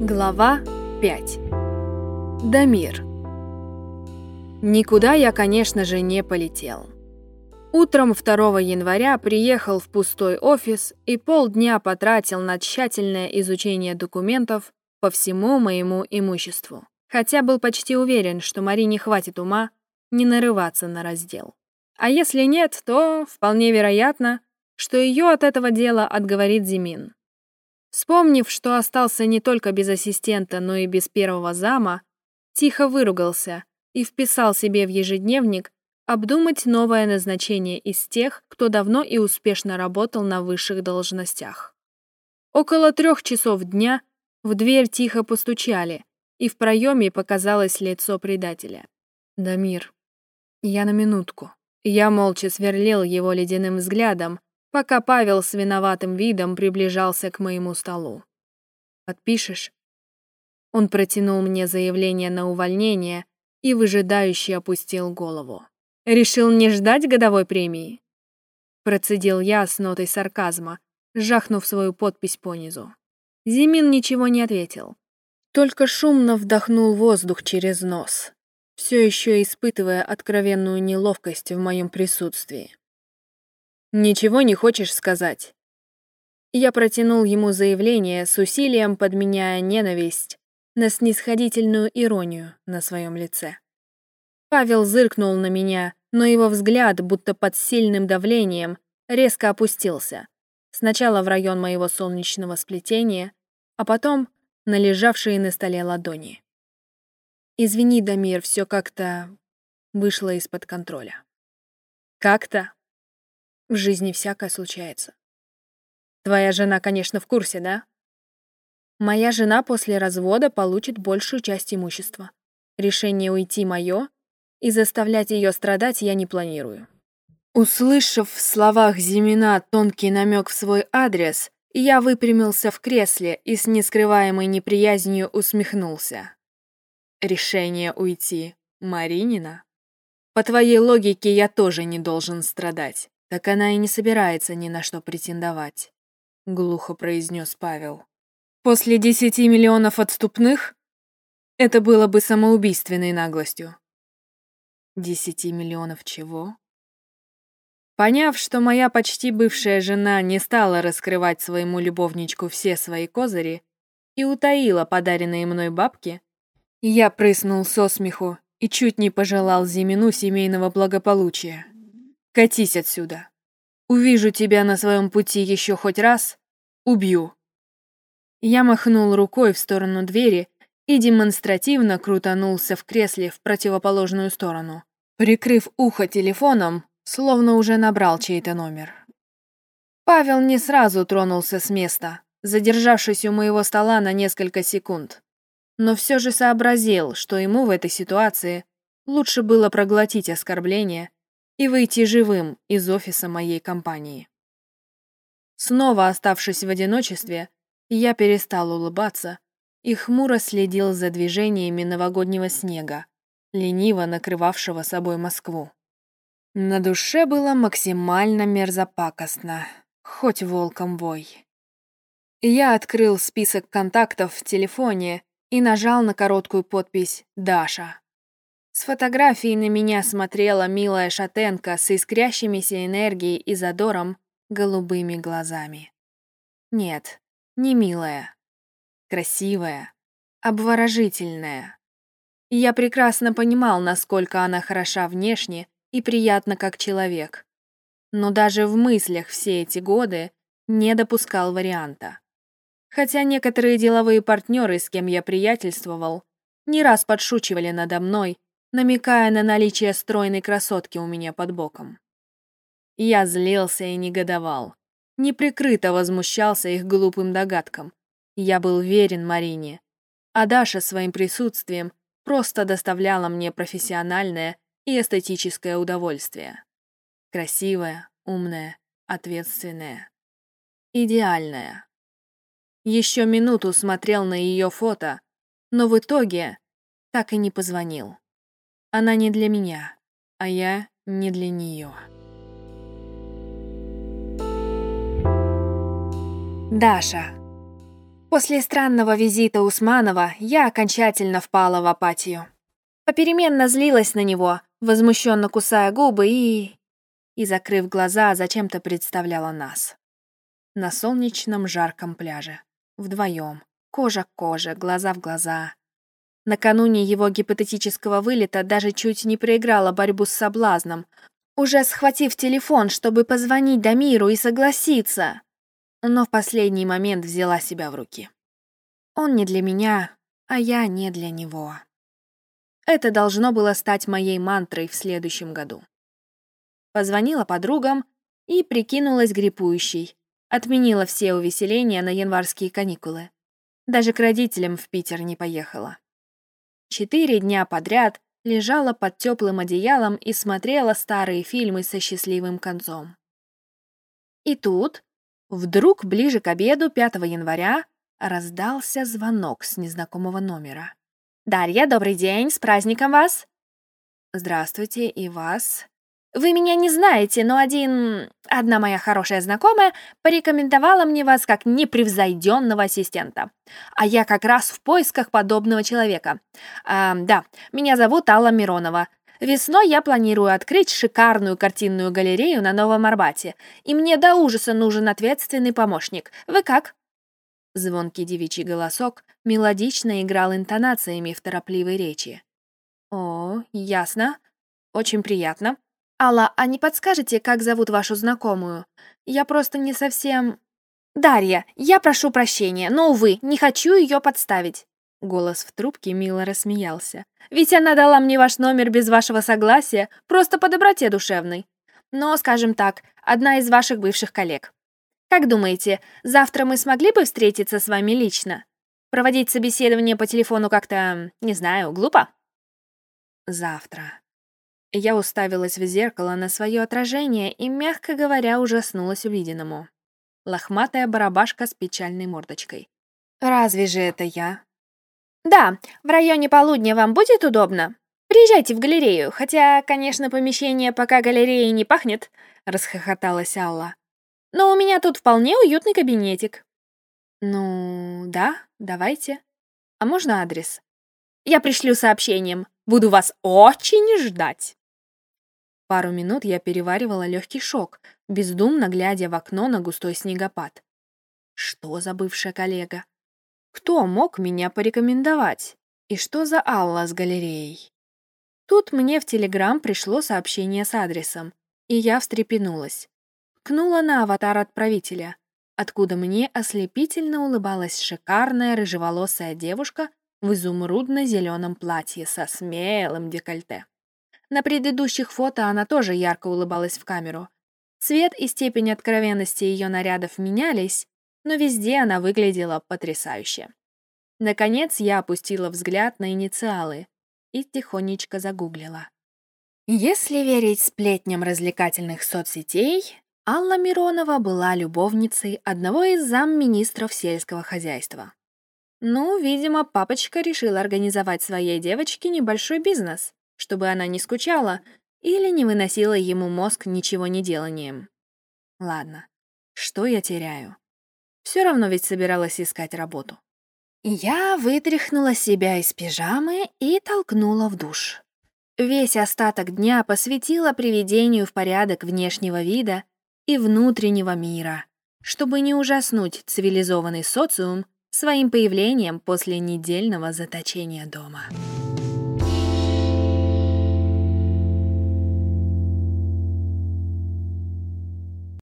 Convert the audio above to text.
Глава 5. Дамир. Никуда я, конечно же, не полетел. Утром 2 января приехал в пустой офис и полдня потратил на тщательное изучение документов по всему моему имуществу. Хотя был почти уверен, что Марине хватит ума не нарываться на раздел. А если нет, то вполне вероятно, что ее от этого дела отговорит Зимин. Вспомнив, что остался не только без ассистента, но и без первого зама, тихо выругался и вписал себе в ежедневник обдумать новое назначение из тех, кто давно и успешно работал на высших должностях. Около трех часов дня в дверь тихо постучали, и в проеме показалось лицо предателя. «Дамир, я на минутку». Я молча сверлил его ледяным взглядом, пока Павел с виноватым видом приближался к моему столу. «Подпишешь?» Он протянул мне заявление на увольнение и выжидающе опустил голову. «Решил не ждать годовой премии?» Процедил я с нотой сарказма, жахнув свою подпись понизу. Зимин ничего не ответил. Только шумно вдохнул воздух через нос, все еще испытывая откровенную неловкость в моем присутствии. «Ничего не хочешь сказать?» Я протянул ему заявление с усилием, подменяя ненависть на снисходительную иронию на своем лице. Павел зыркнул на меня, но его взгляд, будто под сильным давлением, резко опустился. Сначала в район моего солнечного сплетения, а потом на лежавшие на столе ладони. «Извини, Дамир, все как-то вышло из-под контроля». «Как-то?» В жизни всякое случается. Твоя жена, конечно, в курсе, да? Моя жена после развода получит большую часть имущества. Решение уйти мое, и заставлять ее страдать я не планирую. Услышав в словах Зимина тонкий намек в свой адрес, я выпрямился в кресле и с нескрываемой неприязнью усмехнулся. Решение уйти Маринина? По твоей логике, я тоже не должен страдать. «Так она и не собирается ни на что претендовать», — глухо произнес Павел. «После десяти миллионов отступных это было бы самоубийственной наглостью». «Десяти миллионов чего?» Поняв, что моя почти бывшая жена не стала раскрывать своему любовничку все свои козыри и утаила подаренные мной бабки, я прыснул со смеху и чуть не пожелал Зимину семейного благополучия. Катись отсюда. Увижу тебя на своем пути еще хоть раз — убью». Я махнул рукой в сторону двери и демонстративно крутанулся в кресле в противоположную сторону, прикрыв ухо телефоном, словно уже набрал чей-то номер. Павел не сразу тронулся с места, задержавшись у моего стола на несколько секунд, но все же сообразил, что ему в этой ситуации лучше было проглотить оскорбление и выйти живым из офиса моей компании. Снова оставшись в одиночестве, я перестал улыбаться и хмуро следил за движениями новогоднего снега, лениво накрывавшего собой Москву. На душе было максимально мерзопакостно, хоть волком вой. Я открыл список контактов в телефоне и нажал на короткую подпись «Даша». С фотографией на меня смотрела милая шатенка с искрящимися энергией и задором голубыми глазами. Нет, не милая. Красивая, обворожительная. Я прекрасно понимал, насколько она хороша внешне и приятна как человек. Но даже в мыслях все эти годы не допускал варианта. Хотя некоторые деловые партнеры, с кем я приятельствовал, не раз подшучивали надо мной намекая на наличие стройной красотки у меня под боком. Я злился и негодовал, неприкрыто возмущался их глупым догадкам. Я был верен Марине, а Даша своим присутствием просто доставляла мне профессиональное и эстетическое удовольствие. Красивая, умная, ответственная. Идеальная. Еще минуту смотрел на ее фото, но в итоге так и не позвонил. Она не для меня, а я не для нее. Даша. После странного визита Усманова я окончательно впала в апатию. Попеременно злилась на него, возмущенно кусая губы и... И, закрыв глаза, зачем-то представляла нас. На солнечном жарком пляже. Вдвоем. Кожа к коже, глаза в глаза. Накануне его гипотетического вылета даже чуть не проиграла борьбу с соблазном, уже схватив телефон, чтобы позвонить Дамиру и согласиться. Но в последний момент взяла себя в руки. Он не для меня, а я не для него. Это должно было стать моей мантрой в следующем году. Позвонила подругам и прикинулась гриппующей. Отменила все увеселения на январские каникулы. Даже к родителям в Питер не поехала. Четыре дня подряд лежала под теплым одеялом и смотрела старые фильмы со счастливым концом. И тут, вдруг ближе к обеду 5 января, раздался звонок с незнакомого номера. «Дарья, добрый день, с праздником вас!» «Здравствуйте, и вас!» Вы меня не знаете, но один... Одна моя хорошая знакомая порекомендовала мне вас как непревзойденного ассистента. А я как раз в поисках подобного человека. А, да, меня зовут Алла Миронова. Весной я планирую открыть шикарную картинную галерею на Новом Арбате, и мне до ужаса нужен ответственный помощник. Вы как?» Звонкий девичий голосок мелодично играл интонациями в торопливой речи. «О, ясно. Очень приятно. «Алла, а не подскажете, как зовут вашу знакомую? Я просто не совсем...» «Дарья, я прошу прощения, но, увы, не хочу ее подставить». Голос в трубке мило рассмеялся. «Ведь она дала мне ваш номер без вашего согласия, просто по доброте душевной. Но, скажем так, одна из ваших бывших коллег. Как думаете, завтра мы смогли бы встретиться с вами лично? Проводить собеседование по телефону как-то, не знаю, глупо?» «Завтра», я уставилась в зеркало на свое отражение и, мягко говоря, ужаснулась увиденному. Лохматая барабашка с печальной мордочкой. «Разве же это я?» «Да, в районе полудня вам будет удобно? Приезжайте в галерею, хотя, конечно, помещение пока галереей не пахнет», — расхохоталась Алла. «Но у меня тут вполне уютный кабинетик». «Ну, да, давайте. А можно адрес?» «Я пришлю сообщением. Буду вас очень ждать». Пару минут я переваривала легкий шок, бездумно глядя в окно на густой снегопад. Что за бывшая коллега? Кто мог меня порекомендовать? И что за Алла с галереей? Тут мне в Телеграм пришло сообщение с адресом, и я встрепенулась. Кнула на аватар отправителя, откуда мне ослепительно улыбалась шикарная рыжеволосая девушка в изумрудно-зеленом платье со смелым декольте. На предыдущих фото она тоже ярко улыбалась в камеру. Цвет и степень откровенности ее нарядов менялись, но везде она выглядела потрясающе. Наконец я опустила взгляд на инициалы и тихонечко загуглила. Если верить сплетням развлекательных соцсетей, Алла Миронова была любовницей одного из замминистров сельского хозяйства. Ну, видимо, папочка решил организовать своей девочке небольшой бизнес чтобы она не скучала или не выносила ему мозг ничего не деланием. Ладно, что я теряю? Все равно ведь собиралась искать работу. Я вытряхнула себя из пижамы и толкнула в душ. Весь остаток дня посвятила приведению в порядок внешнего вида и внутреннего мира, чтобы не ужаснуть цивилизованный социум своим появлением после недельного заточения дома.